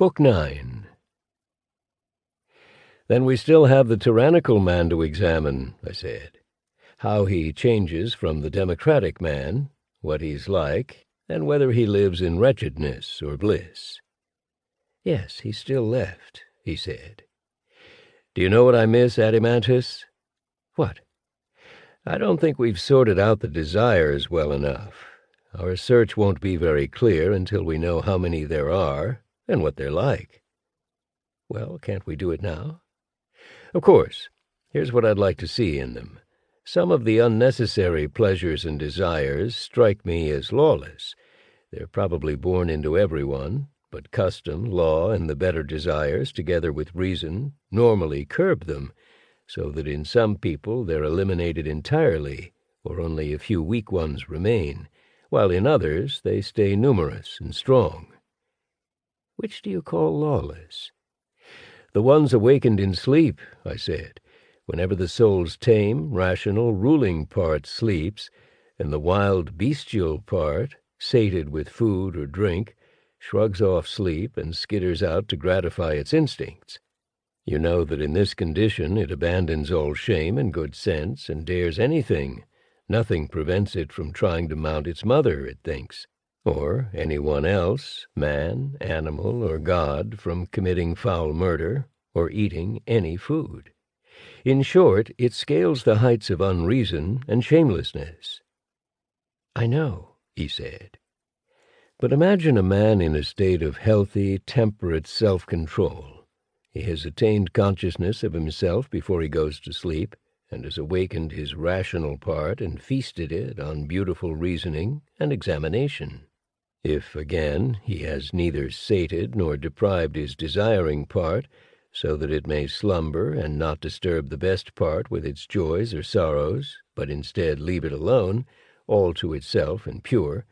Book 9 Then we still have the tyrannical man to examine, I said. How he changes from the democratic man, what he's like, and whether he lives in wretchedness or bliss. Yes, he's still left, he said. Do you know what I miss, Adeimantus? What? I don't think we've sorted out the desires well enough. Our search won't be very clear until we know how many there are and what they're like. Well, can't we do it now? Of course. Here's what I'd like to see in them. Some of the unnecessary pleasures and desires strike me as lawless. They're probably born into everyone, but custom, law, and the better desires, together with reason, normally curb them, so that in some people they're eliminated entirely, or only a few weak ones remain, while in others they stay numerous and strong. Which do you call lawless? The ones awakened in sleep, I said, whenever the soul's tame, rational, ruling part sleeps, and the wild, bestial part, sated with food or drink, shrugs off sleep and skitters out to gratify its instincts. You know that in this condition it abandons all shame and good sense and dares anything. Nothing prevents it from trying to mount its mother, it thinks or any one else, man, animal, or God, from committing foul murder or eating any food. In short, it scales the heights of unreason and shamelessness. I know, he said. But imagine a man in a state of healthy, temperate self-control. He has attained consciousness of himself before he goes to sleep, and has awakened his rational part and feasted it on beautiful reasoning and examination. If, again, he has neither sated nor deprived his desiring part, so that it may slumber and not disturb the best part with its joys or sorrows, but instead leave it alone, all to itself and pure,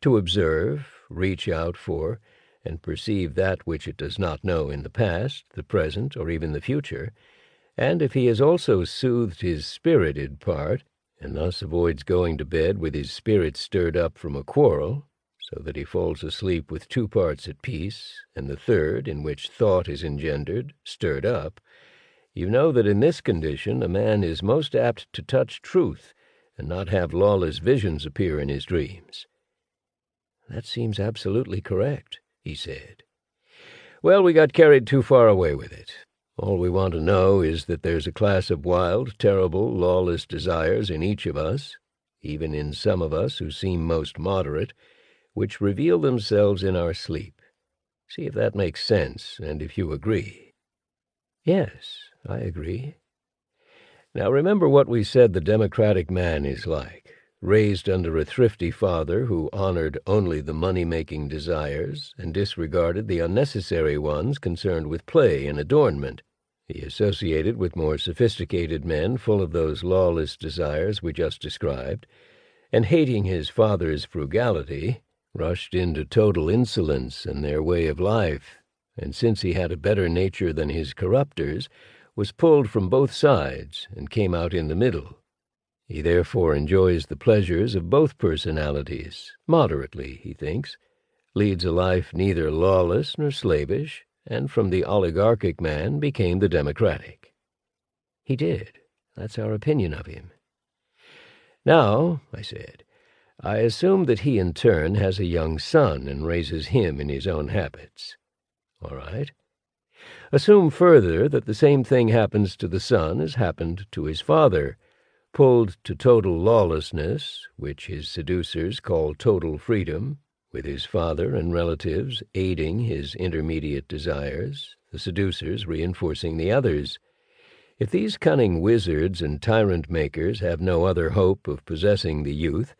to observe, reach out for, and perceive that which it does not know in the past, the present, or even the future, and if he has also soothed his spirited part, and thus avoids going to bed with his spirit stirred up from a quarrel, so that he falls asleep with two parts at peace, and the third, in which thought is engendered, stirred up, you know that in this condition a man is most apt to touch truth, and not have lawless visions appear in his dreams. That seems absolutely correct, he said. Well, we got carried too far away with it. All we want to know is that there's a class of wild, terrible, lawless desires in each of us, even in some of us who seem most moderate, which reveal themselves in our sleep. See if that makes sense, and if you agree. Yes, I agree. Now remember what we said the democratic man is like, raised under a thrifty father who honored only the money-making desires and disregarded the unnecessary ones concerned with play and adornment. He associated with more sophisticated men full of those lawless desires we just described, and hating his father's frugality, rushed into total insolence in their way of life, and since he had a better nature than his corruptors, was pulled from both sides and came out in the middle. He therefore enjoys the pleasures of both personalities, moderately, he thinks, leads a life neither lawless nor slavish, and from the oligarchic man became the democratic. He did. That's our opinion of him. Now, I said, I assume that he in turn has a young son and raises him in his own habits. All right. Assume further that the same thing happens to the son as happened to his father, pulled to total lawlessness, which his seducers call total freedom, with his father and relatives aiding his intermediate desires, the seducers reinforcing the others. If these cunning wizards and tyrant makers have no other hope of possessing the youth,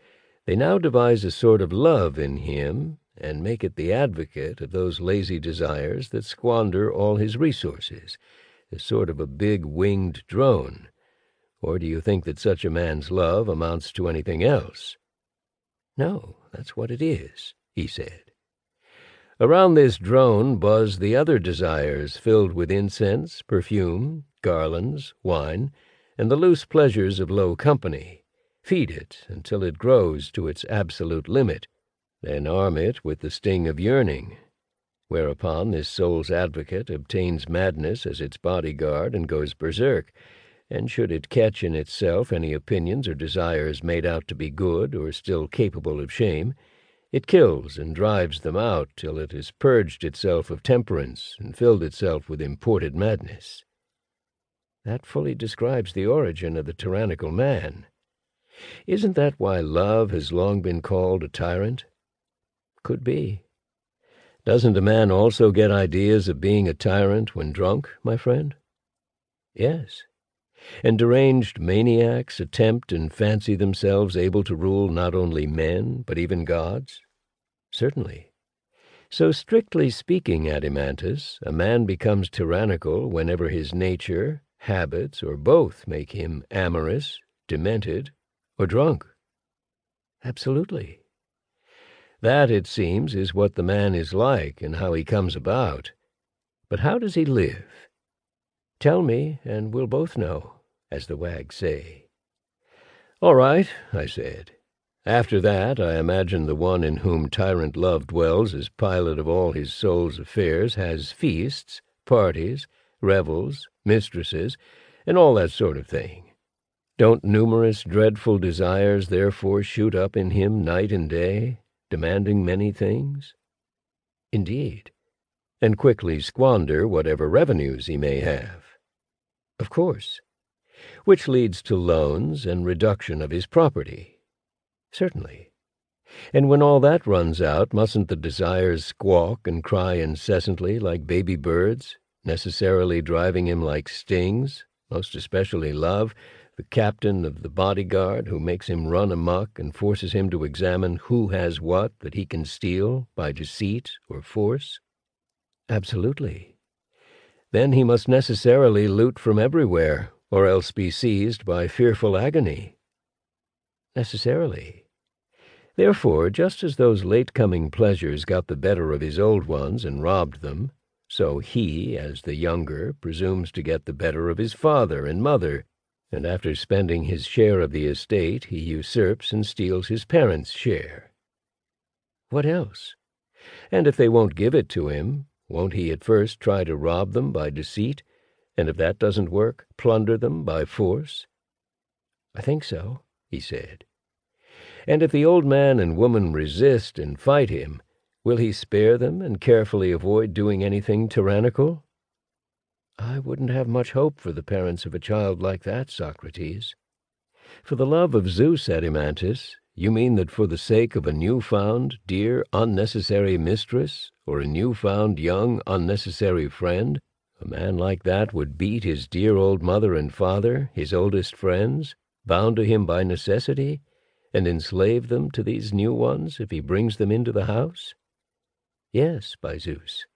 they now devise a sort of love in him, and make it the advocate of those lazy desires that squander all his resources, a sort of a big winged drone. Or do you think that such a man's love amounts to anything else? No, that's what it is, he said. Around this drone buzz the other desires filled with incense, perfume, garlands, wine, and the loose pleasures of low company Feed it until it grows to its absolute limit, then arm it with the sting of yearning. whereupon this soul's advocate obtains madness as its bodyguard and goes berserk, and should it catch in itself any opinions or desires made out to be good or still capable of shame, it kills and drives them out till it has purged itself of temperance and filled itself with imported madness. That fully describes the origin of the tyrannical man. Isn't that why love has long been called a tyrant? Could be. Doesn't a man also get ideas of being a tyrant when drunk, my friend? Yes. And deranged maniacs attempt and fancy themselves able to rule not only men, but even gods? Certainly. So strictly speaking, Adeimantus, a man becomes tyrannical whenever his nature, habits, or both make him amorous, demented, or drunk. Absolutely. That, it seems, is what the man is like and how he comes about. But how does he live? Tell me, and we'll both know, as the wags say. All right, I said. After that, I imagine the one in whom tyrant love dwells as pilot of all his soul's affairs has feasts, parties, revels, mistresses, and all that sort of thing. Don't numerous dreadful desires therefore shoot up in him night and day, demanding many things? Indeed, and quickly squander whatever revenues he may have. Of course, which leads to loans and reduction of his property. Certainly. And when all that runs out, mustn't the desires squawk and cry incessantly like baby birds, necessarily driving him like stings, most especially love, the captain of the bodyguard who makes him run amuck and forces him to examine who has what that he can steal by deceit or force? Absolutely. Then he must necessarily loot from everywhere, or else be seized by fearful agony. Necessarily. Therefore, just as those late-coming pleasures got the better of his old ones and robbed them, so he, as the younger, presumes to get the better of his father and mother, and after spending his share of the estate, he usurps and steals his parents' share. What else? And if they won't give it to him, won't he at first try to rob them by deceit, and if that doesn't work, plunder them by force? I think so, he said. And if the old man and woman resist and fight him, will he spare them and carefully avoid doing anything tyrannical? I wouldn't have much hope for the parents of a child like that, Socrates. For the love of Zeus, Adeimantus, you mean that for the sake of a new-found, dear, unnecessary mistress, or a new-found, young, unnecessary friend, a man like that would beat his dear old mother and father, his oldest friends, bound to him by necessity, and enslave them to these new ones if he brings them into the house? Yes, by Zeus.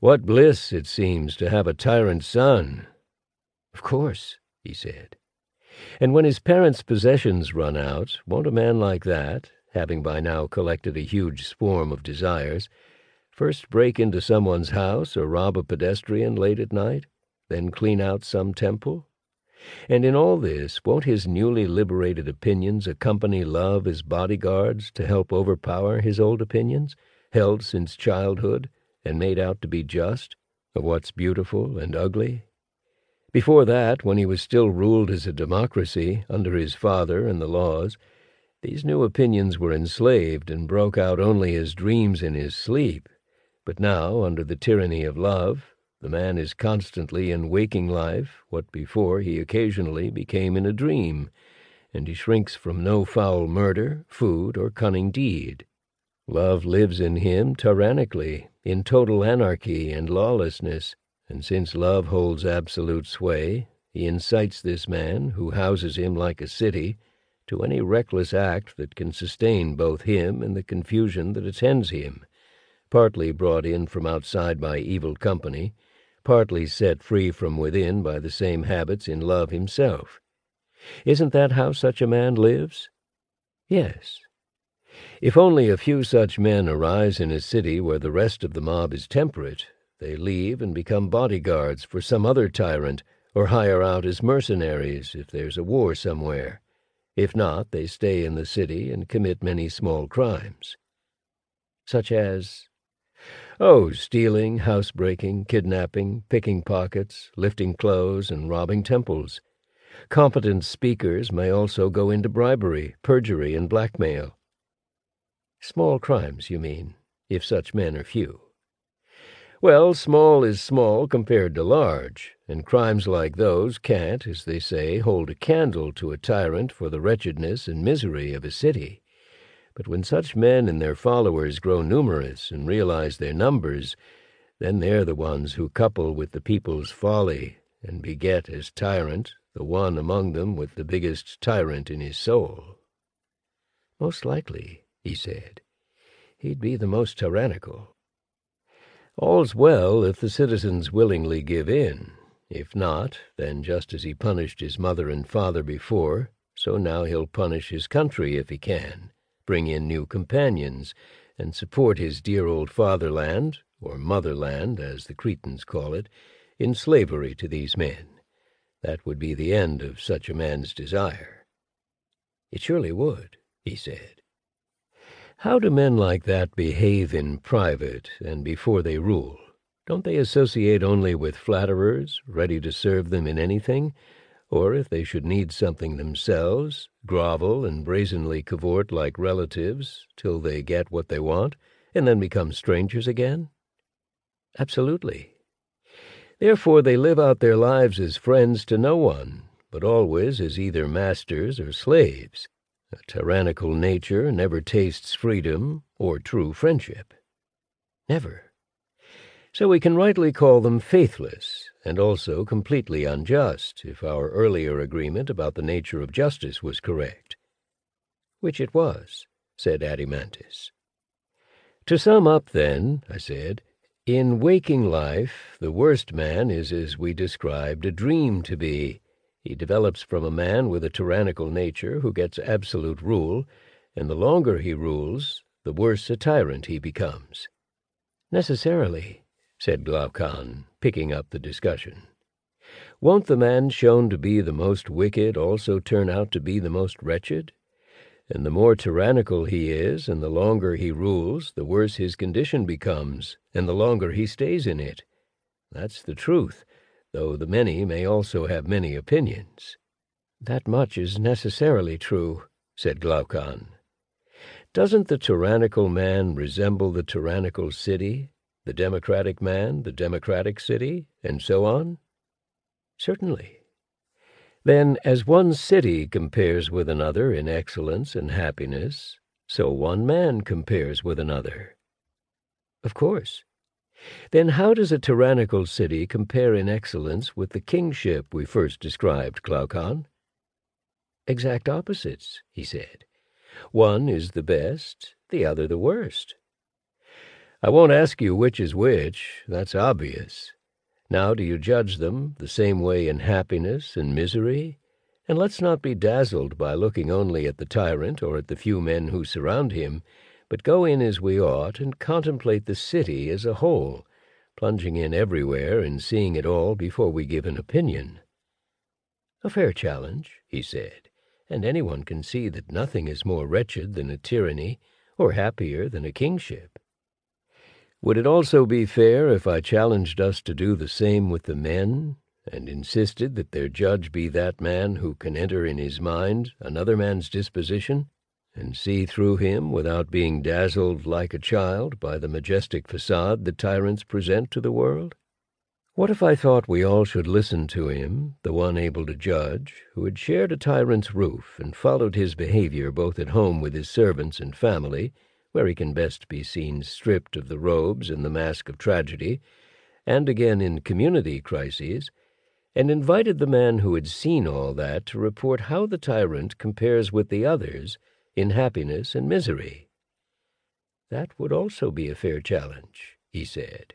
What bliss, it seems, to have a tyrant son. Of course, he said. And when his parents' possessions run out, won't a man like that, having by now collected a huge swarm of desires, first break into someone's house or rob a pedestrian late at night, then clean out some temple? And in all this, won't his newly liberated opinions accompany love as bodyguards to help overpower his old opinions, held since childhood, and made out to be just, of what's beautiful and ugly. Before that, when he was still ruled as a democracy under his father and the laws, these new opinions were enslaved and broke out only as dreams in his sleep. But now, under the tyranny of love, the man is constantly in waking life what before he occasionally became in a dream, and he shrinks from no foul murder, food, or cunning deed. Love lives in him tyrannically, in total anarchy and lawlessness, and since love holds absolute sway, he incites this man, who houses him like a city, to any reckless act that can sustain both him and the confusion that attends him, partly brought in from outside by evil company, partly set free from within by the same habits in love himself. Isn't that how such a man lives? Yes, if only a few such men arise in a city where the rest of the mob is temperate, they leave and become bodyguards for some other tyrant, or hire out as mercenaries if there's a war somewhere. If not, they stay in the city and commit many small crimes. Such as... Oh, stealing, housebreaking, kidnapping, picking pockets, lifting clothes, and robbing temples. Competent speakers may also go into bribery, perjury, and blackmail. Small crimes, you mean, if such men are few. Well, small is small compared to large, and crimes like those can't, as they say, hold a candle to a tyrant for the wretchedness and misery of a city. But when such men and their followers grow numerous and realize their numbers, then they're the ones who couple with the people's folly and beget as tyrant the one among them with the biggest tyrant in his soul. Most likely, he said, he'd be the most tyrannical. All's well if the citizens willingly give in. If not, then just as he punished his mother and father before, so now he'll punish his country if he can, bring in new companions, and support his dear old fatherland, or motherland, as the Cretans call it, in slavery to these men. That would be the end of such a man's desire. It surely would, he said. How do men like that behave in private and before they rule? Don't they associate only with flatterers, ready to serve them in anything? Or, if they should need something themselves, grovel and brazenly cavort like relatives till they get what they want, and then become strangers again? Absolutely. Therefore they live out their lives as friends to no one, but always as either masters or slaves. A tyrannical nature never tastes freedom or true friendship. Never. So we can rightly call them faithless, and also completely unjust, if our earlier agreement about the nature of justice was correct. Which it was, said Adeimantus. To sum up, then, I said, in waking life, the worst man is as we described a dream to be, he develops from a man with a tyrannical nature who gets absolute rule, and the longer he rules, the worse a tyrant he becomes. Necessarily, said Glaucon, picking up the discussion. Won't the man shown to be the most wicked also turn out to be the most wretched? And the more tyrannical he is, and the longer he rules, the worse his condition becomes, and the longer he stays in it. That's the truth, though the many may also have many opinions. That much is necessarily true, said Glaucon. Doesn't the tyrannical man resemble the tyrannical city, the democratic man, the democratic city, and so on? Certainly. Then, as one city compares with another in excellence and happiness, so one man compares with another. Of course. Then how does a tyrannical city compare in excellence with the kingship we first described, Glaucon? Exact opposites, he said. One is the best, the other the worst. I won't ask you which is which, that's obvious. Now do you judge them the same way in happiness and misery? And let's not be dazzled by looking only at the tyrant or at the few men who surround him, but go in as we ought and contemplate the city as a whole, plunging in everywhere and seeing it all before we give an opinion. A fair challenge, he said, and anyone can see that nothing is more wretched than a tyranny, or happier than a kingship. Would it also be fair if I challenged us to do the same with the men, and insisted that their judge be that man who can enter in his mind another man's disposition, and see through him without being dazzled like a child by the majestic facade the tyrants present to the world? What if I thought we all should listen to him, the one able to judge, who had shared a tyrant's roof and followed his behavior both at home with his servants and family, where he can best be seen stripped of the robes and the mask of tragedy, and again in community crises, and invited the man who had seen all that to report how the tyrant compares with the others in happiness and misery. That would also be a fair challenge, he said.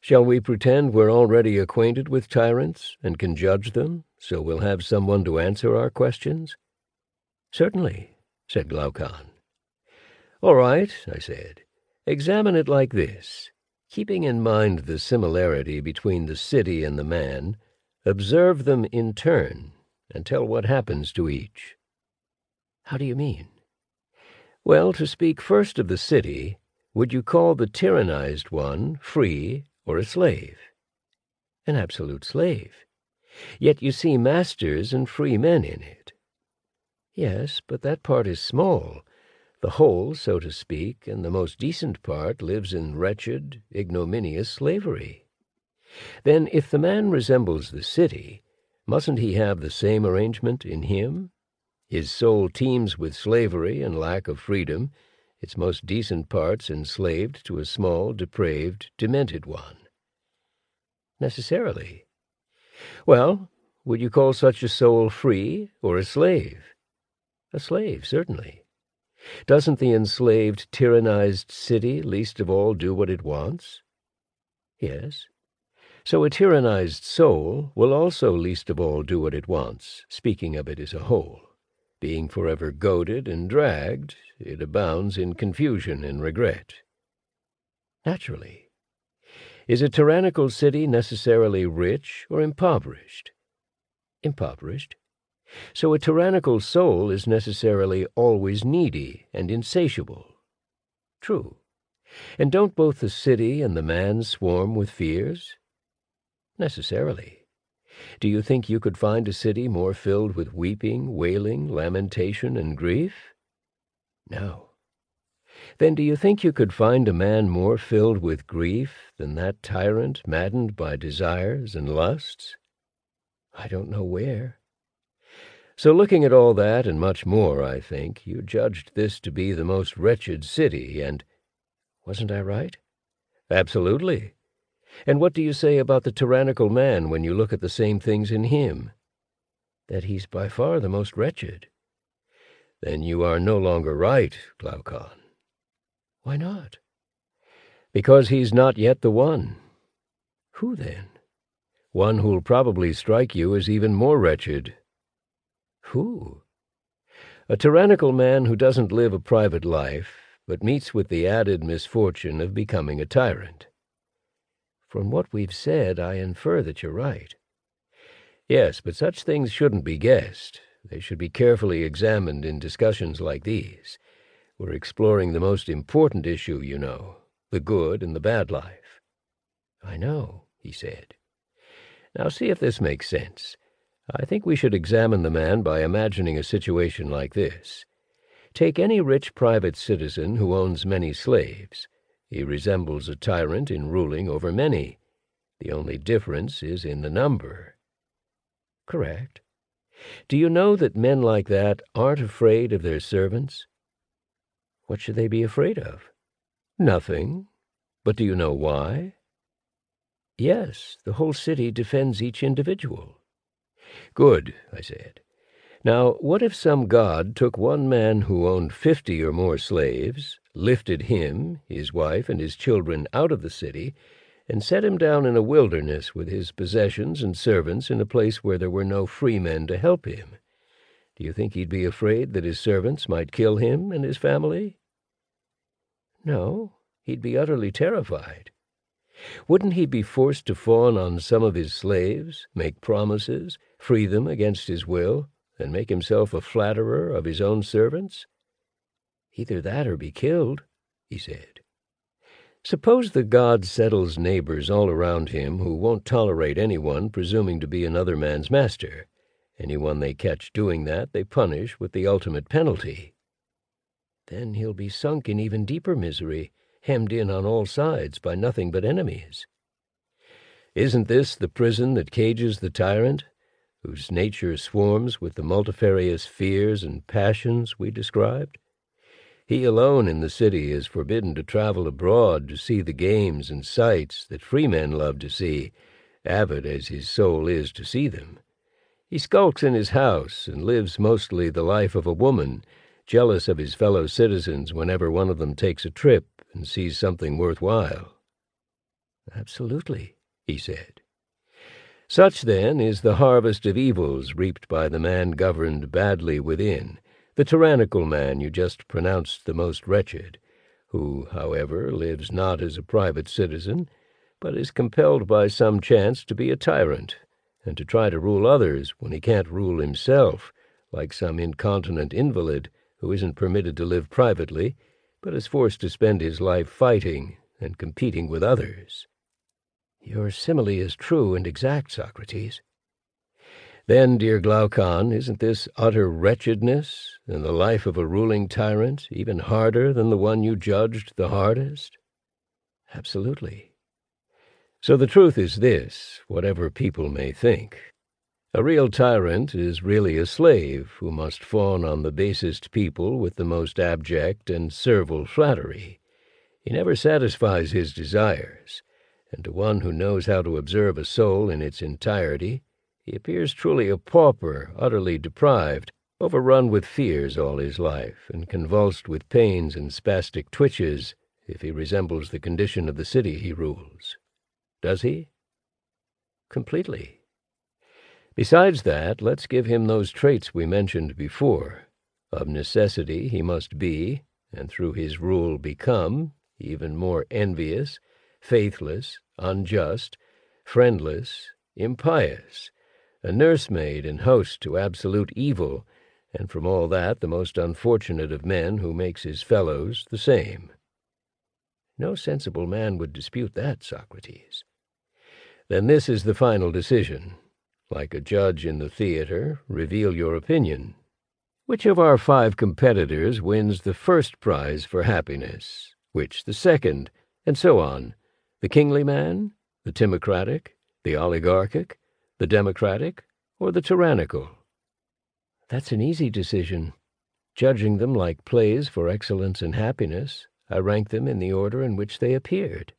Shall we pretend we're already acquainted with tyrants and can judge them, so we'll have someone to answer our questions? Certainly, said Glaucon. All right, I said. Examine it like this. Keeping in mind the similarity between the city and the man, observe them in turn and tell what happens to each. How do you mean? Well, to speak first of the city, would you call the tyrannized one free or a slave? An absolute slave. Yet you see masters and free men in it. Yes, but that part is small. The whole, so to speak, and the most decent part lives in wretched, ignominious slavery. Then, if the man resembles the city, mustn't he have the same arrangement in him? His soul teems with slavery and lack of freedom, its most decent parts enslaved to a small, depraved, demented one. Necessarily. Well, would you call such a soul free or a slave? A slave, certainly. Doesn't the enslaved, tyrannized city least of all do what it wants? Yes. So a tyrannized soul will also least of all do what it wants, speaking of it as a whole. Being forever goaded and dragged, it abounds in confusion and regret. Naturally. Is a tyrannical city necessarily rich or impoverished? Impoverished. So a tyrannical soul is necessarily always needy and insatiable. True. And don't both the city and the man swarm with fears? Necessarily. Do you think you could find a city more filled with weeping, wailing, lamentation, and grief? No. Then do you think you could find a man more filled with grief than that tyrant maddened by desires and lusts? I don't know where. So looking at all that and much more, I think, you judged this to be the most wretched city, and... Wasn't I right? Absolutely. And what do you say about the tyrannical man when you look at the same things in him? That he's by far the most wretched. Then you are no longer right, Glaucon. Why not? Because he's not yet the one. Who then? One who'll probably strike you as even more wretched. Who? A tyrannical man who doesn't live a private life, but meets with the added misfortune of becoming a tyrant. From what we've said, I infer that you're right. Yes, but such things shouldn't be guessed. They should be carefully examined in discussions like these. We're exploring the most important issue, you know, the good and the bad life. I know, he said. Now see if this makes sense. I think we should examine the man by imagining a situation like this. Take any rich private citizen who owns many slaves. He resembles a tyrant in ruling over many. The only difference is in the number. Correct. Do you know that men like that aren't afraid of their servants? What should they be afraid of? Nothing. But do you know why? Yes, the whole city defends each individual. Good, I said. Now, what if some god took one man who owned fifty or more slaves, lifted him, his wife, and his children out of the city, and set him down in a wilderness with his possessions and servants in a place where there were no free men to help him? Do you think he'd be afraid that his servants might kill him and his family? No, he'd be utterly terrified. Wouldn't he be forced to fawn on some of his slaves, make promises, free them against his will, and make himself a flatterer of his own servants? Either that or be killed, he said. Suppose the god settles neighbors all around him who won't tolerate anyone presuming to be another man's master. Anyone they catch doing that, they punish with the ultimate penalty. Then he'll be sunk in even deeper misery, hemmed in on all sides by nothing but enemies. Isn't this the prison that cages the tyrant, whose nature swarms with the multifarious fears and passions we described? He alone in the city is forbidden to travel abroad to see the games and sights that free men love to see, avid as his soul is to see them. He skulks in his house and lives mostly the life of a woman, jealous of his fellow citizens whenever one of them takes a trip and sees something worthwhile. Absolutely, he said. Such, then, is the harvest of evils reaped by the man governed badly within, the tyrannical man you just pronounced the most wretched, who, however, lives not as a private citizen, but is compelled by some chance to be a tyrant and to try to rule others when he can't rule himself, like some incontinent invalid who isn't permitted to live privately, but is forced to spend his life fighting and competing with others. Your simile is true and exact, Socrates. Then, dear Glaucon, isn't this utter wretchedness and the life of a ruling tyrant even harder than the one you judged the hardest? Absolutely. So the truth is this, whatever people may think. A real tyrant is really a slave who must fawn on the basest people with the most abject and servile flattery. He never satisfies his desires, and to one who knows how to observe a soul in its entirety, he appears truly a pauper, utterly deprived, overrun with fears all his life, and convulsed with pains and spastic twitches, if he resembles the condition of the city he rules. Does he? Completely. Besides that, let's give him those traits we mentioned before. Of necessity he must be, and through his rule become, even more envious, faithless, unjust, friendless, impious, a nursemaid and host to absolute evil, and from all that the most unfortunate of men who makes his fellows the same. No sensible man would dispute that, Socrates. Then this is the final decision. Like a judge in the theater, reveal your opinion. Which of our five competitors wins the first prize for happiness? Which the second? And so on. The kingly man? The timocratic? The oligarchic? the democratic or the tyrannical? That's an easy decision. Judging them like plays for excellence and happiness, I rank them in the order in which they appeared.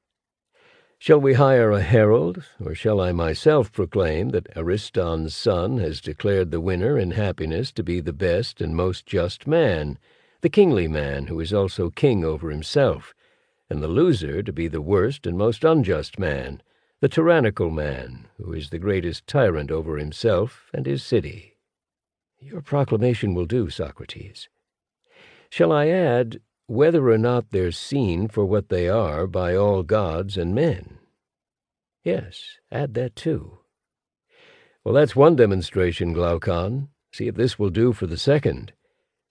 Shall we hire a herald, or shall I myself proclaim that Ariston's son has declared the winner in happiness to be the best and most just man, the kingly man who is also king over himself, and the loser to be the worst and most unjust man, the tyrannical man, who is the greatest tyrant over himself and his city. Your proclamation will do, Socrates. Shall I add, whether or not they're seen for what they are by all gods and men? Yes, add that too. Well, that's one demonstration, Glaucon. See if this will do for the second.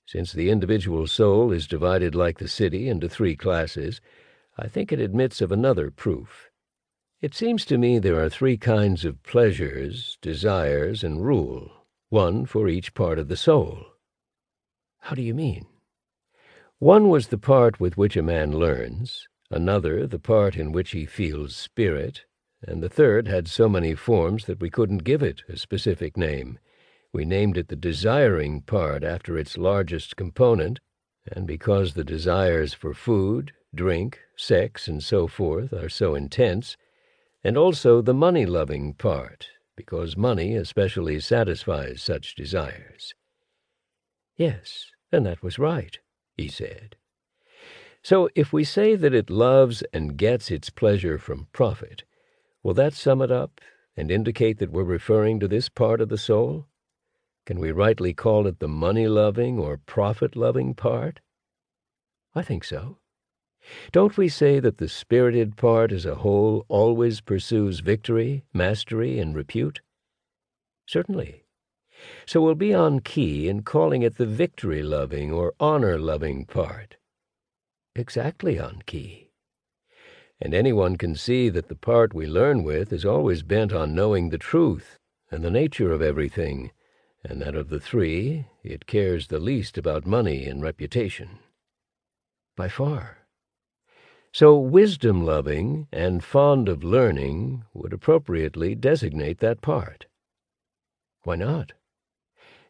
Since the individual soul is divided like the city into three classes, I think it admits of another proof. It seems to me there are three kinds of pleasures, desires, and rule, one for each part of the soul. How do you mean? One was the part with which a man learns, another the part in which he feels spirit, and the third had so many forms that we couldn't give it a specific name. We named it the desiring part after its largest component, and because the desires for food, drink, sex, and so forth are so intense, and also the money-loving part, because money especially satisfies such desires. Yes, and that was right, he said. So if we say that it loves and gets its pleasure from profit, will that sum it up and indicate that we're referring to this part of the soul? Can we rightly call it the money-loving or profit-loving part? I think so. Don't we say that the spirited part as a whole always pursues victory, mastery, and repute? Certainly. So we'll be on key in calling it the victory-loving or honor-loving part. Exactly on key. And anyone can see that the part we learn with is always bent on knowing the truth and the nature of everything, and that of the three, it cares the least about money and reputation. By far. So wisdom-loving and fond of learning would appropriately designate that part. Why not?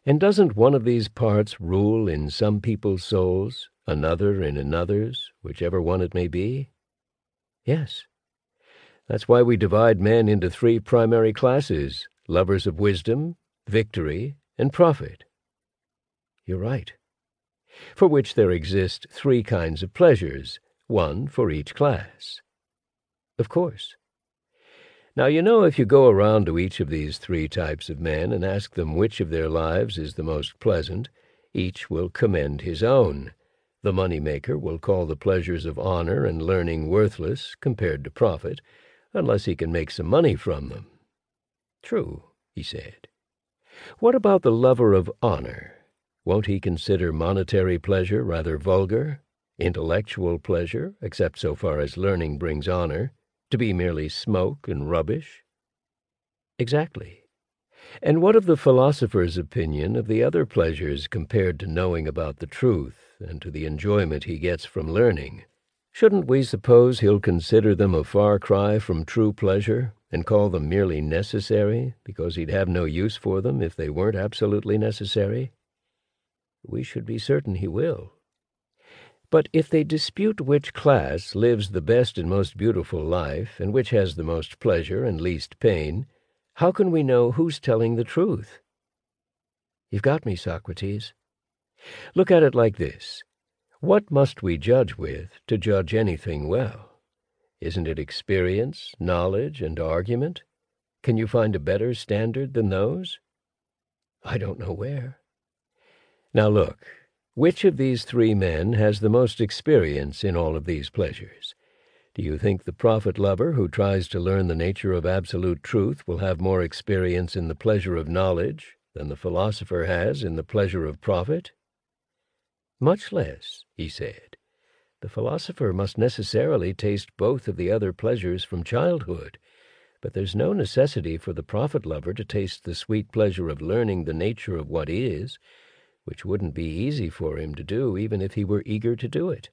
And doesn't one of these parts rule in some people's souls, another in another's, whichever one it may be? Yes. That's why we divide men into three primary classes, lovers of wisdom, victory, and profit. You're right. For which there exist three kinds of pleasures, one for each class. Of course. Now, you know, if you go around to each of these three types of men and ask them which of their lives is the most pleasant, each will commend his own. The money-maker will call the pleasures of honor and learning worthless compared to profit, unless he can make some money from them. True, he said. What about the lover of honor? Won't he consider monetary pleasure rather vulgar? Intellectual pleasure, except so far as learning brings honor, to be merely smoke and rubbish? Exactly. And what of the philosopher's opinion of the other pleasures compared to knowing about the truth and to the enjoyment he gets from learning? Shouldn't we suppose he'll consider them a far cry from true pleasure and call them merely necessary because he'd have no use for them if they weren't absolutely necessary? We should be certain he will. But if they dispute which class lives the best and most beautiful life, and which has the most pleasure and least pain, how can we know who's telling the truth? You've got me, Socrates. Look at it like this. What must we judge with to judge anything well? Isn't it experience, knowledge, and argument? Can you find a better standard than those? I don't know where. Now look, which of these three men has the most experience in all of these pleasures? Do you think the profit lover who tries to learn the nature of absolute truth will have more experience in the pleasure of knowledge than the philosopher has in the pleasure of profit? Much less, he said. The philosopher must necessarily taste both of the other pleasures from childhood, but there's no necessity for the profit lover to taste the sweet pleasure of learning the nature of what is, which wouldn't be easy for him to do even if he were eager to do it.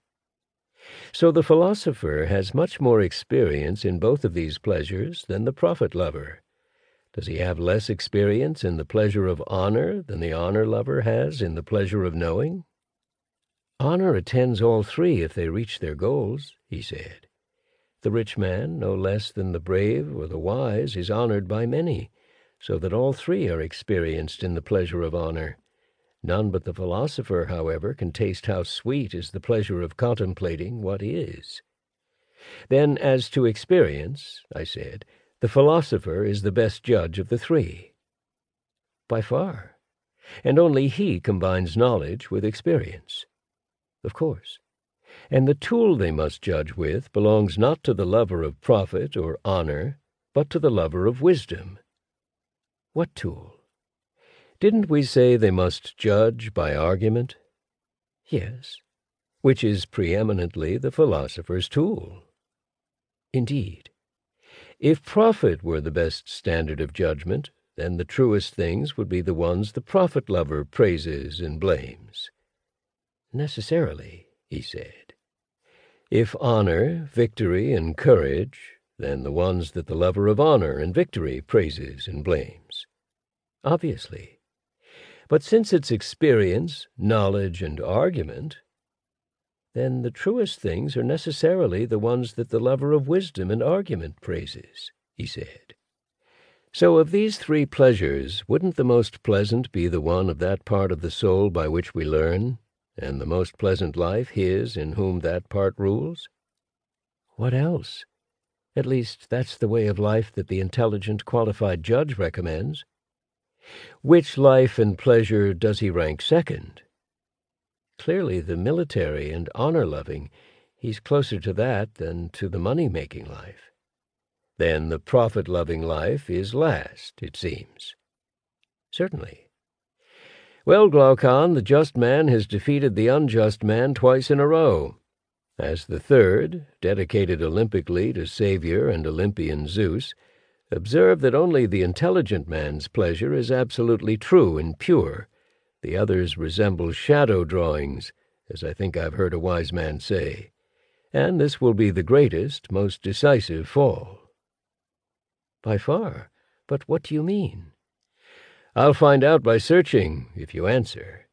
So the philosopher has much more experience in both of these pleasures than the profit lover. Does he have less experience in the pleasure of honor than the honor lover has in the pleasure of knowing? Honor attends all three if they reach their goals, he said. The rich man, no less than the brave or the wise, is honored by many, so that all three are experienced in the pleasure of honor. None but the philosopher, however, can taste how sweet is the pleasure of contemplating what is. Then, as to experience, I said, the philosopher is the best judge of the three. By far. And only he combines knowledge with experience. Of course. And the tool they must judge with belongs not to the lover of profit or honor, but to the lover of wisdom. What tool? Didn't we say they must judge by argument? Yes, which is preeminently the philosopher's tool. Indeed. If profit were the best standard of judgment, then the truest things would be the ones the profit lover praises and blames. Necessarily, he said. If honor, victory, and courage, then the ones that the lover of honor and victory praises and blames. Obviously. But since it's experience, knowledge, and argument, then the truest things are necessarily the ones that the lover of wisdom and argument praises, he said. So of these three pleasures, wouldn't the most pleasant be the one of that part of the soul by which we learn, and the most pleasant life his in whom that part rules? What else? At least that's the way of life that the intelligent, qualified judge recommends. Which life and pleasure does he rank second? Clearly the military and honor-loving, he's closer to that than to the money-making life. Then the profit-loving life is last, it seems. Certainly. Well, Glaucon, the just man has defeated the unjust man twice in a row. As the third, dedicated olympically to Savior and Olympian Zeus, Observe that only the intelligent man's pleasure is absolutely true and pure. The others resemble shadow drawings, as I think I've heard a wise man say. And this will be the greatest, most decisive fall. By far. But what do you mean? I'll find out by searching, if you answer.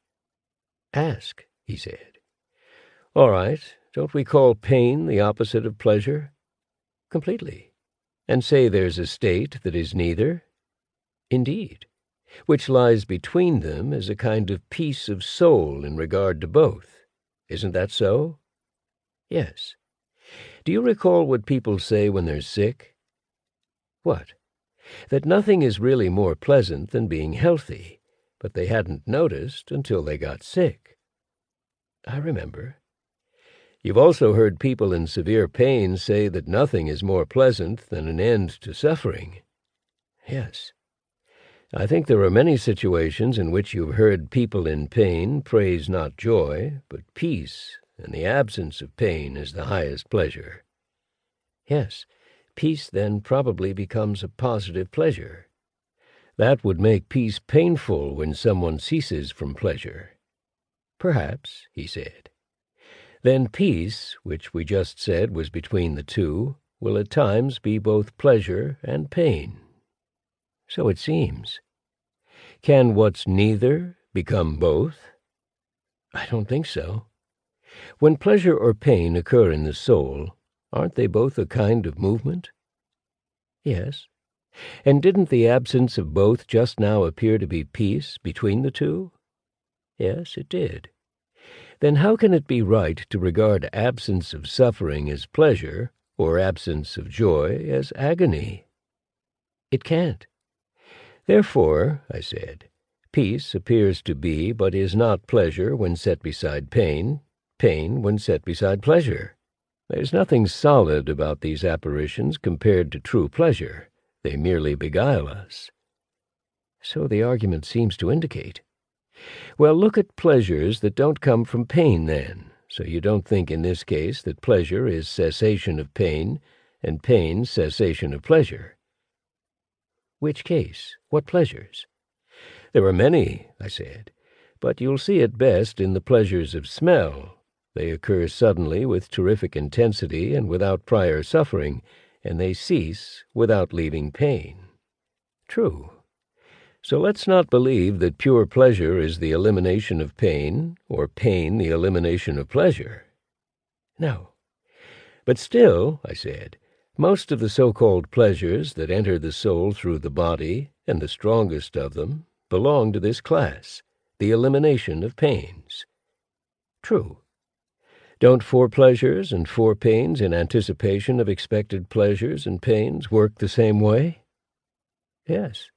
Ask, he said. All right. Don't we call pain the opposite of pleasure? Completely and say there's a state that is neither? Indeed, which lies between them as a kind of peace of soul in regard to both. Isn't that so? Yes. Do you recall what people say when they're sick? What? That nothing is really more pleasant than being healthy, but they hadn't noticed until they got sick. I remember. You've also heard people in severe pain say that nothing is more pleasant than an end to suffering. Yes. I think there are many situations in which you've heard people in pain praise not joy, but peace and the absence of pain is the highest pleasure. Yes, peace then probably becomes a positive pleasure. That would make peace painful when someone ceases from pleasure. Perhaps, he said. Then peace, which we just said was between the two, will at times be both pleasure and pain. So it seems. Can what's neither become both? I don't think so. When pleasure or pain occur in the soul, aren't they both a kind of movement? Yes. And didn't the absence of both just now appear to be peace between the two? Yes, it did. Then how can it be right to regard absence of suffering as pleasure or absence of joy as agony? It can't. Therefore, I said, peace appears to be but is not pleasure when set beside pain, pain when set beside pleasure. There's nothing solid about these apparitions compared to true pleasure. They merely beguile us. So the argument seems to indicate. Well, look at pleasures that don't come from pain, then. So you don't think in this case that pleasure is cessation of pain, and pain cessation of pleasure. Which case? What pleasures? There are many, I said, but you'll see it best in the pleasures of smell. They occur suddenly with terrific intensity and without prior suffering, and they cease without leaving pain. True. So let's not believe that pure pleasure is the elimination of pain, or pain the elimination of pleasure. No. But still, I said, most of the so-called pleasures that enter the soul through the body, and the strongest of them, belong to this class, the elimination of pains. True. Don't four pleasures and four pains in anticipation of expected pleasures and pains work the same way? Yes.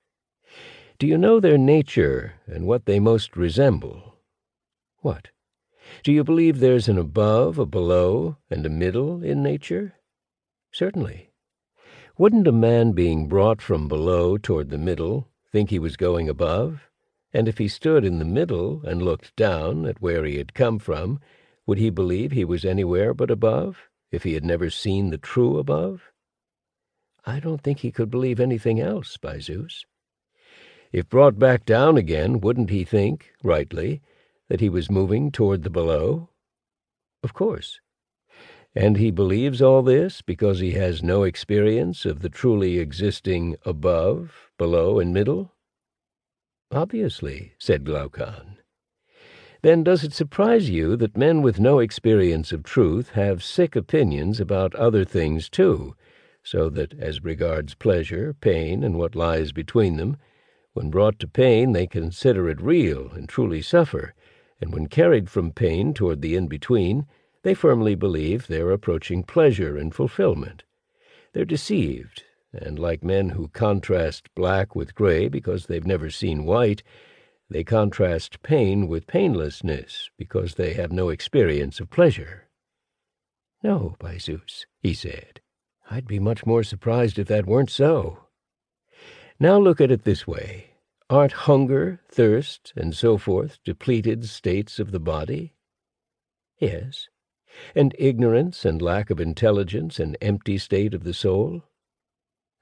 Do you know their nature and what they most resemble? What? Do you believe there's an above, a below, and a middle in nature? Certainly. Wouldn't a man being brought from below toward the middle think he was going above? And if he stood in the middle and looked down at where he had come from, would he believe he was anywhere but above, if he had never seen the true above? I don't think he could believe anything else, by Zeus. If brought back down again, wouldn't he think, rightly, that he was moving toward the below? Of course. And he believes all this because he has no experience of the truly existing above, below, and middle? Obviously, said Glaucon. Then does it surprise you that men with no experience of truth have sick opinions about other things too, so that, as regards pleasure, pain, and what lies between them, when brought to pain they consider it real and truly suffer, and when carried from pain toward the in-between, they firmly believe they're approaching pleasure and fulfillment. They're deceived, and like men who contrast black with gray because they've never seen white, they contrast pain with painlessness because they have no experience of pleasure. No, by Zeus, he said. I'd be much more surprised if that weren't so. Now look at it this way. Aren't hunger, thirst, and so forth depleted states of the body? Yes, and ignorance and lack of intelligence an empty state of the soul?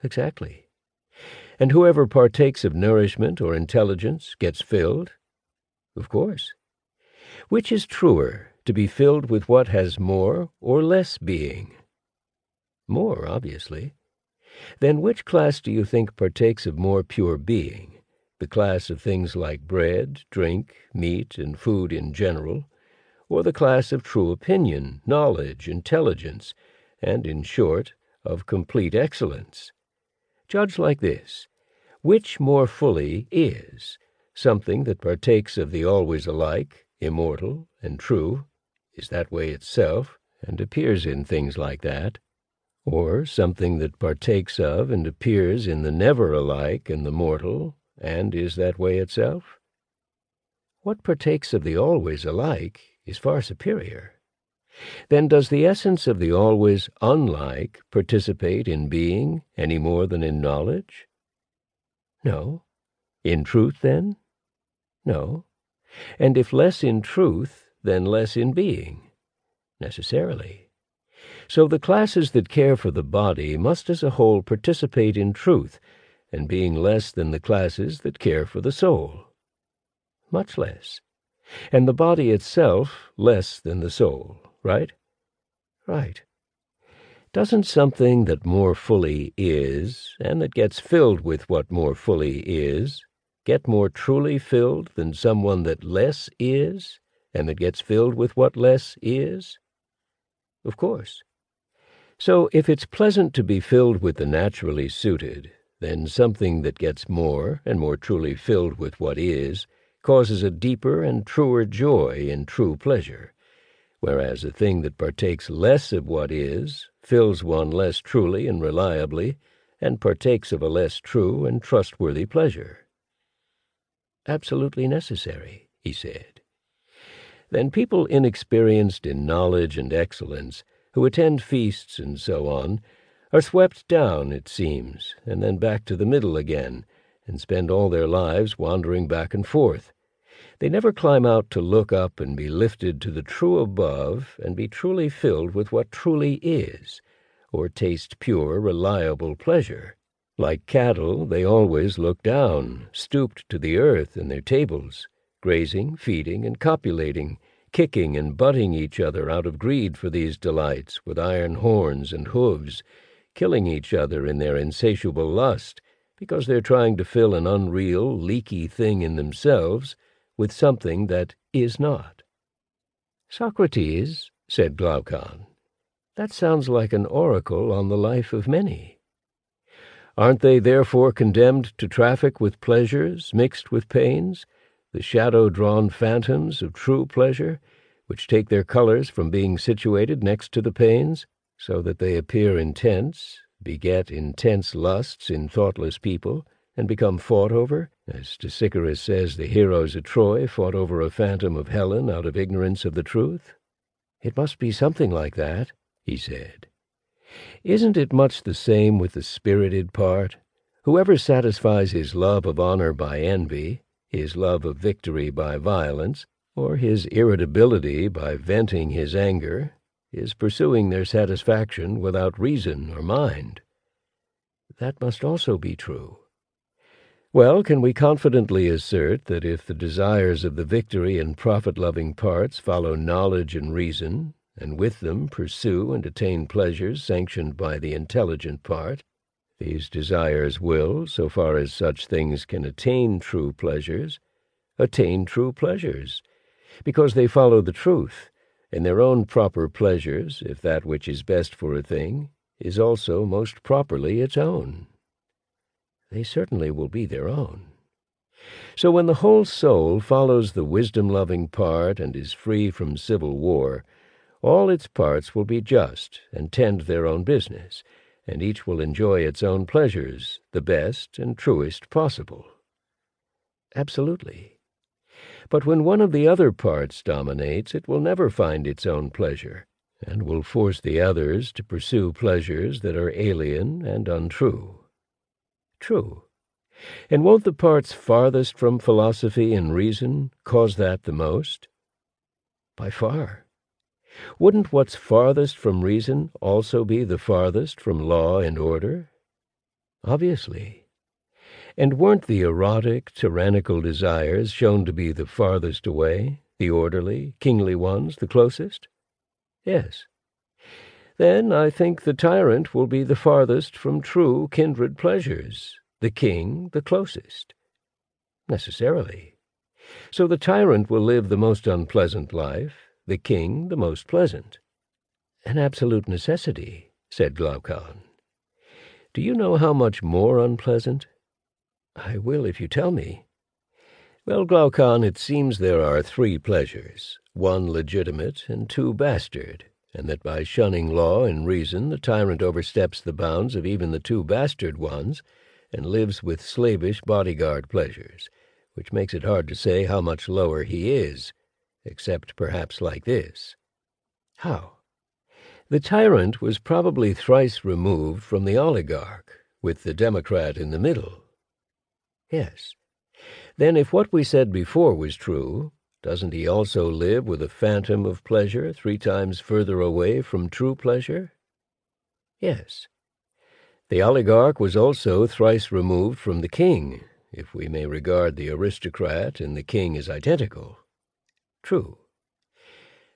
Exactly. And whoever partakes of nourishment or intelligence gets filled? Of course. Which is truer, to be filled with what has more or less being? More, obviously. Then which class do you think partakes of more pure being? The class of things like bread, drink, meat, and food in general, or the class of true opinion, knowledge, intelligence, and, in short, of complete excellence. Judge like this. Which more fully is something that partakes of the always alike, immortal, and true, is that way itself, and appears in things like that, or something that partakes of and appears in the never alike and the mortal, and is that way itself? What partakes of the always alike is far superior. Then does the essence of the always unlike participate in being any more than in knowledge? No. In truth, then? No. And if less in truth, then less in being. Necessarily. So the classes that care for the body must as a whole participate in truth, and being less than the classes that care for the soul. Much less. And the body itself less than the soul, right? Right. Doesn't something that more fully is, and that gets filled with what more fully is, get more truly filled than someone that less is, and that gets filled with what less is? Of course. So if it's pleasant to be filled with the naturally suited, then something that gets more and more truly filled with what is causes a deeper and truer joy in true pleasure, whereas a thing that partakes less of what is fills one less truly and reliably, and partakes of a less true and trustworthy pleasure. Absolutely necessary, he said. Then people inexperienced in knowledge and excellence who attend feasts and so on, are swept down, it seems, and then back to the middle again, and spend all their lives wandering back and forth. They never climb out to look up and be lifted to the true above and be truly filled with what truly is, or taste pure, reliable pleasure. Like cattle, they always look down, stooped to the earth in their tables, grazing, feeding, and copulating, kicking and butting each other out of greed for these delights with iron horns and hooves, killing each other in their insatiable lust, because they're trying to fill an unreal, leaky thing in themselves with something that is not. Socrates, said Glaucon, that sounds like an oracle on the life of many. Aren't they therefore condemned to traffic with pleasures mixed with pains, the shadow-drawn phantoms of true pleasure, which take their colors from being situated next to the pains, so that they appear intense, beget intense lusts in thoughtless people, and become fought over, as Stesichorus says the heroes of Troy fought over a phantom of Helen out of ignorance of the truth? It must be something like that, he said. Isn't it much the same with the spirited part? Whoever satisfies his love of honor by envy, his love of victory by violence, or his irritability by venting his anger, is pursuing their satisfaction without reason or mind. That must also be true. Well, can we confidently assert that if the desires of the victory and profit-loving parts follow knowledge and reason, and with them pursue and attain pleasures sanctioned by the intelligent part, these desires will, so far as such things can attain true pleasures, attain true pleasures, because they follow the truth, and their own proper pleasures, if that which is best for a thing is also most properly its own. They certainly will be their own. So when the whole soul follows the wisdom-loving part and is free from civil war, all its parts will be just and tend their own business, and each will enjoy its own pleasures, the best and truest possible. Absolutely. But when one of the other parts dominates, it will never find its own pleasure, and will force the others to pursue pleasures that are alien and untrue. True. And won't the parts farthest from philosophy and reason cause that the most? By far. Wouldn't what's farthest from reason also be the farthest from law and order? Obviously. And weren't the erotic, tyrannical desires shown to be the farthest away, the orderly, kingly ones the closest? Yes. Then I think the tyrant will be the farthest from true kindred pleasures, the king the closest. Necessarily. So the tyrant will live the most unpleasant life, the king the most pleasant. An absolute necessity, said Glaucon. Do you know how much more unpleasant? I will if you tell me. Well, Glaucon, it seems there are three pleasures, one legitimate and two bastard, and that by shunning law and reason the tyrant oversteps the bounds of even the two bastard ones, and lives with slavish bodyguard pleasures, which makes it hard to say how much lower he is except perhaps like this. How? The tyrant was probably thrice removed from the oligarch, with the democrat in the middle. Yes. Then if what we said before was true, doesn't he also live with a phantom of pleasure three times further away from true pleasure? Yes. The oligarch was also thrice removed from the king, if we may regard the aristocrat and the king as identical. True.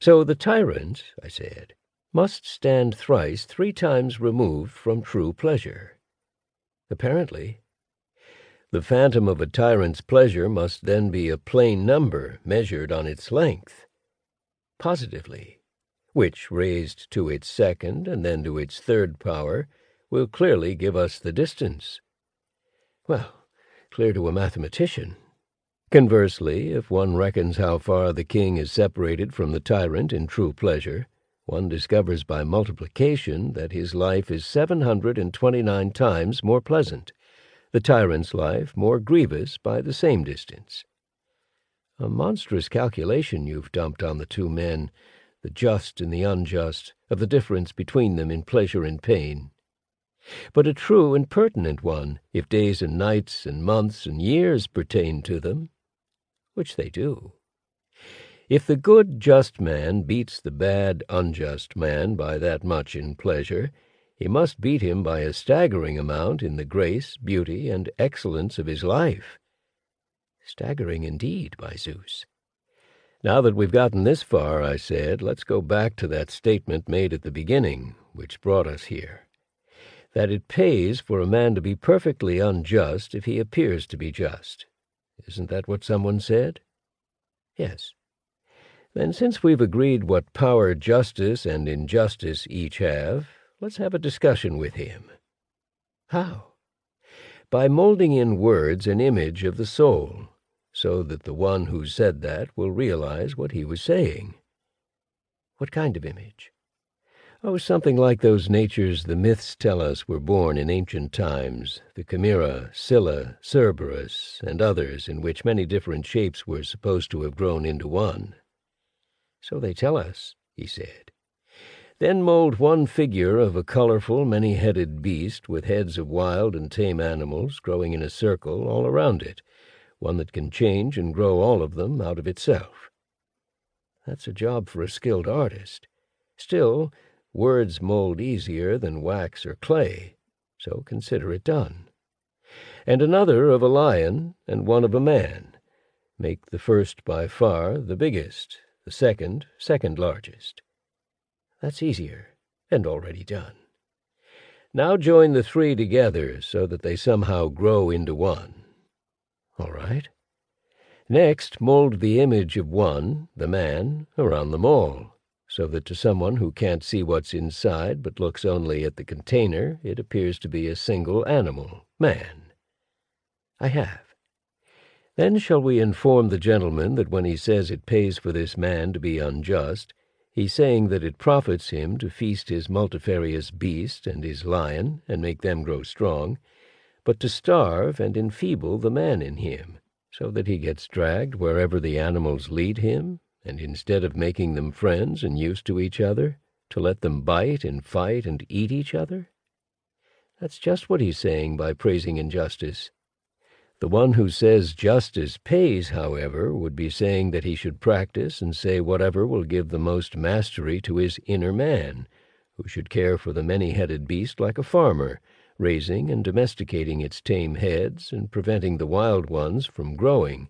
So the tyrant, I said, must stand thrice three times removed from true pleasure. Apparently. The phantom of a tyrant's pleasure must then be a plain number measured on its length. Positively. Which, raised to its second and then to its third power, will clearly give us the distance. Well, clear to a mathematician. Conversely, if one reckons how far the king is separated from the tyrant in true pleasure, one discovers by multiplication that his life is seven hundred and twenty-nine times more pleasant, the tyrant's life more grievous by the same distance. A monstrous calculation you've dumped on the two men, the just and the unjust, of the difference between them in pleasure and pain. But a true and pertinent one, if days and nights and months and years pertain to them, which they do. If the good, just man beats the bad, unjust man by that much in pleasure, he must beat him by a staggering amount in the grace, beauty, and excellence of his life. Staggering indeed, by Zeus. Now that we've gotten this far, I said, let's go back to that statement made at the beginning, which brought us here. That it pays for a man to be perfectly unjust if he appears to be just. Isn't that what someone said? Yes. Then since we've agreed what power justice and injustice each have, let's have a discussion with him. How? By molding in words an image of the soul, so that the one who said that will realize what he was saying. What kind of image? Oh, something like those natures the myths tell us were born in ancient times, the Chimera, Scylla, Cerberus, and others in which many different shapes were supposed to have grown into one. So they tell us, he said. Then mold one figure of a colorful, many-headed beast with heads of wild and tame animals growing in a circle all around it, one that can change and grow all of them out of itself. That's a job for a skilled artist. Still, words mold easier than wax or clay, so consider it done. And another of a lion and one of a man. Make the first by far the biggest, the second, second largest. That's easier, and already done. Now join the three together so that they somehow grow into one. All right. Next, mold the image of one, the man, around them all, so that to someone who can't see what's inside but looks only at the container, it appears to be a single animal, man. I have. Then shall we inform the gentleman that when he says it pays for this man to be unjust, he's saying that it profits him to feast his multifarious beast and his lion, and make them grow strong, but to starve and enfeeble the man in him, so that he gets dragged wherever the animals lead him, and instead of making them friends and used to each other, to let them bite and fight and eat each other? That's just what he's saying by praising injustice. The one who says justice pays, however, would be saying that he should practice and say whatever will give the most mastery to his inner man, who should care for the many-headed beast like a farmer, raising and domesticating its tame heads and preventing the wild ones from growing,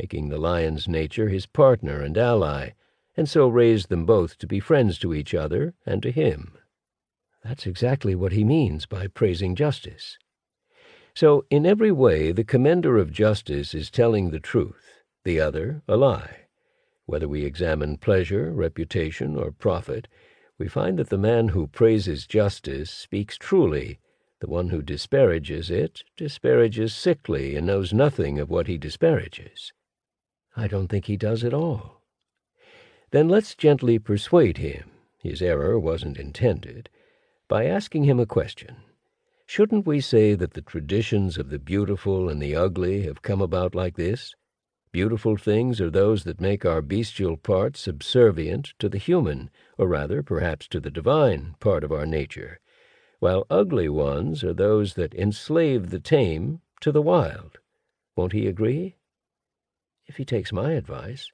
making the lion's nature his partner and ally, and so raised them both to be friends to each other and to him. That's exactly what he means by praising justice. So in every way the commender of justice is telling the truth, the other a lie. Whether we examine pleasure, reputation, or profit, we find that the man who praises justice speaks truly, the one who disparages it disparages sickly and knows nothing of what he disparages. I don't think he does at all. Then let's gently persuade him, his error wasn't intended, by asking him a question. Shouldn't we say that the traditions of the beautiful and the ugly have come about like this? Beautiful things are those that make our bestial parts subservient to the human, or rather, perhaps, to the divine part of our nature, while ugly ones are those that enslave the tame to the wild. Won't he agree? If he takes my advice.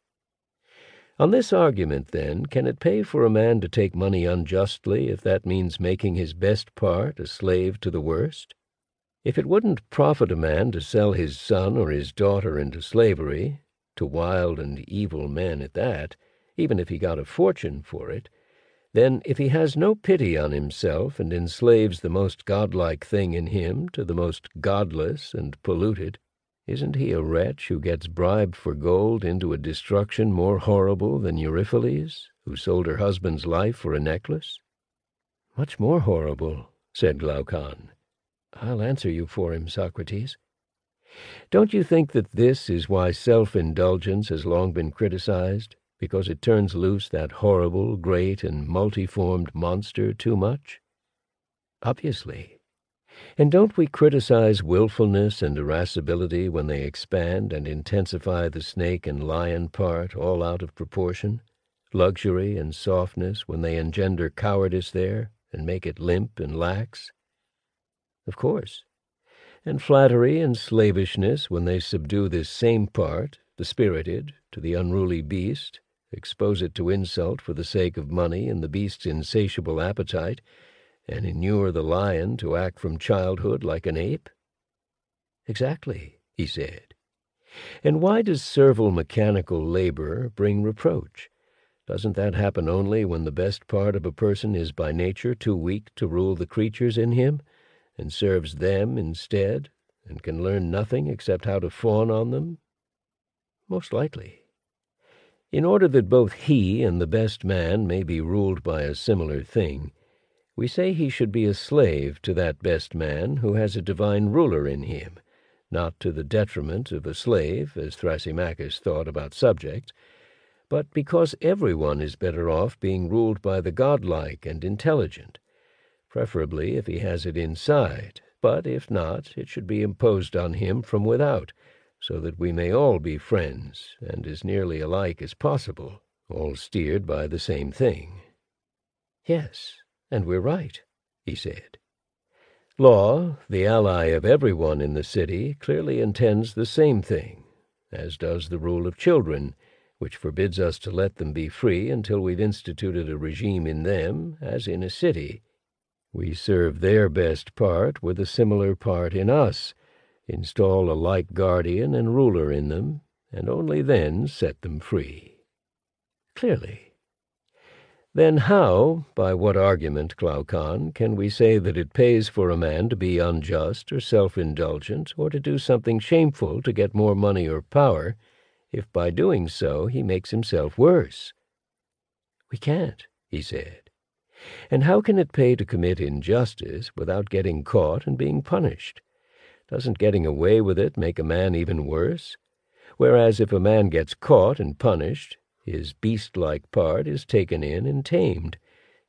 On this argument, then, can it pay for a man to take money unjustly if that means making his best part a slave to the worst? If it wouldn't profit a man to sell his son or his daughter into slavery, to wild and evil men at that, even if he got a fortune for it, then if he has no pity on himself and enslaves the most godlike thing in him to the most godless and polluted, isn't he a wretch who gets bribed for gold into a destruction more horrible than Eriphyle's, who sold her husband's life for a necklace? Much more horrible, said Glaucon. I'll answer you for him, Socrates. Don't you think that this is why self-indulgence has long been criticized, because it turns loose that horrible, great, and multiformed monster too much? Obviously. And don't we criticize willfulness and irascibility when they expand and intensify the snake and lion part all out of proportion? Luxury and softness when they engender cowardice there and make it limp and lax? Of course. And flattery and slavishness when they subdue this same part, the spirited, to the unruly beast, expose it to insult for the sake of money and the beast's insatiable appetite, and inure the lion to act from childhood like an ape? Exactly, he said. And why does servile mechanical labor bring reproach? Doesn't that happen only when the best part of a person is by nature too weak to rule the creatures in him? and serves them instead, and can learn nothing except how to fawn on them? Most likely. In order that both he and the best man may be ruled by a similar thing, we say he should be a slave to that best man who has a divine ruler in him, not to the detriment of a slave, as Thrasymachus thought about subjects, but because everyone is better off being ruled by the godlike and intelligent, preferably if he has it inside, but if not, it should be imposed on him from without, so that we may all be friends, and as nearly alike as possible, all steered by the same thing. Yes, and we're right, he said. Law, the ally of everyone in the city, clearly intends the same thing, as does the rule of children, which forbids us to let them be free until we've instituted a regime in them, as in a city, we serve their best part with a similar part in us, install a like guardian and ruler in them, and only then set them free. Clearly. Then how, by what argument, Glaucon, can we say that it pays for a man to be unjust or self-indulgent or to do something shameful to get more money or power, if by doing so he makes himself worse? We can't, he said. And how can it pay to commit injustice without getting caught and being punished? Doesn't getting away with it make a man even worse? Whereas if a man gets caught and punished, his beast-like part is taken in and tamed.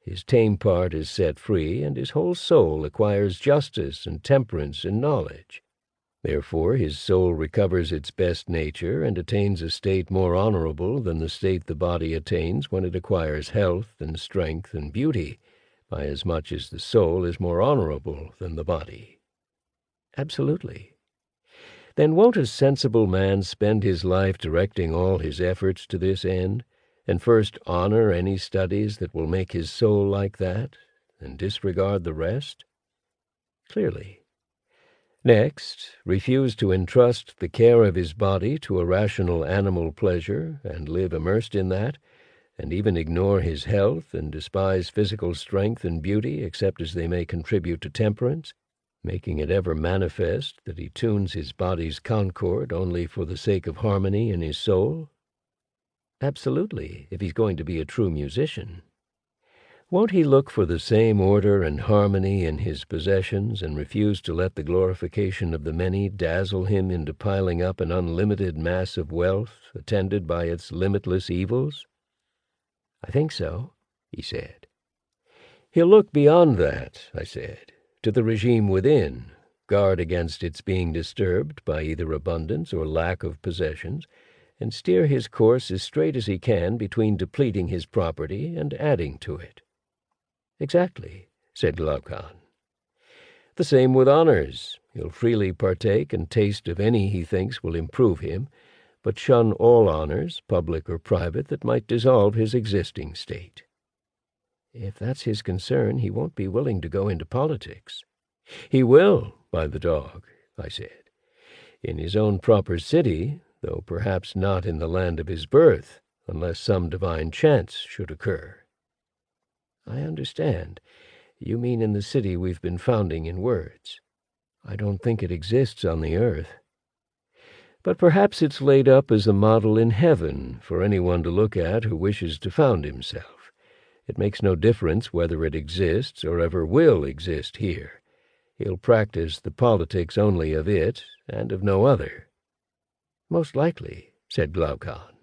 His tame part is set free, and his whole soul acquires justice and temperance and knowledge. Therefore his soul recovers its best nature and attains a state more honorable than the state the body attains when it acquires health and strength and beauty, by as much as the soul is more honorable than the body. Absolutely. Then won't a sensible man spend his life directing all his efforts to this end, and first honor any studies that will make his soul like that, and disregard the rest? Clearly. Next, refuse to entrust the care of his body to a rational animal pleasure and live immersed in that, and even ignore his health and despise physical strength and beauty except as they may contribute to temperance, making it ever manifest that he tunes his body's concord only for the sake of harmony in his soul? Absolutely, if he's going to be a true musician. Won't he look for the same order and harmony in his possessions and refuse to let the glorification of the many dazzle him into piling up an unlimited mass of wealth attended by its limitless evils? I think so, he said. He'll look beyond that, I said, to the regime within, guard against its being disturbed by either abundance or lack of possessions, and steer his course as straight as he can between depleting his property and adding to it. Exactly, said Glaucon. The same with honors. He'll freely partake and taste of any he thinks will improve him, but shun all honors, public or private, that might dissolve his existing state. If that's his concern, he won't be willing to go into politics. He will, by the dog, I said. In his own proper city, though perhaps not in the land of his birth, unless some divine chance should occur. I understand. You mean in the city we've been founding in words. I don't think it exists on the earth. But perhaps it's laid up as a model in heaven for anyone to look at who wishes to found himself. It makes no difference whether it exists or ever will exist here. He'll practice the politics only of it and of no other. Most likely, said Glaucon.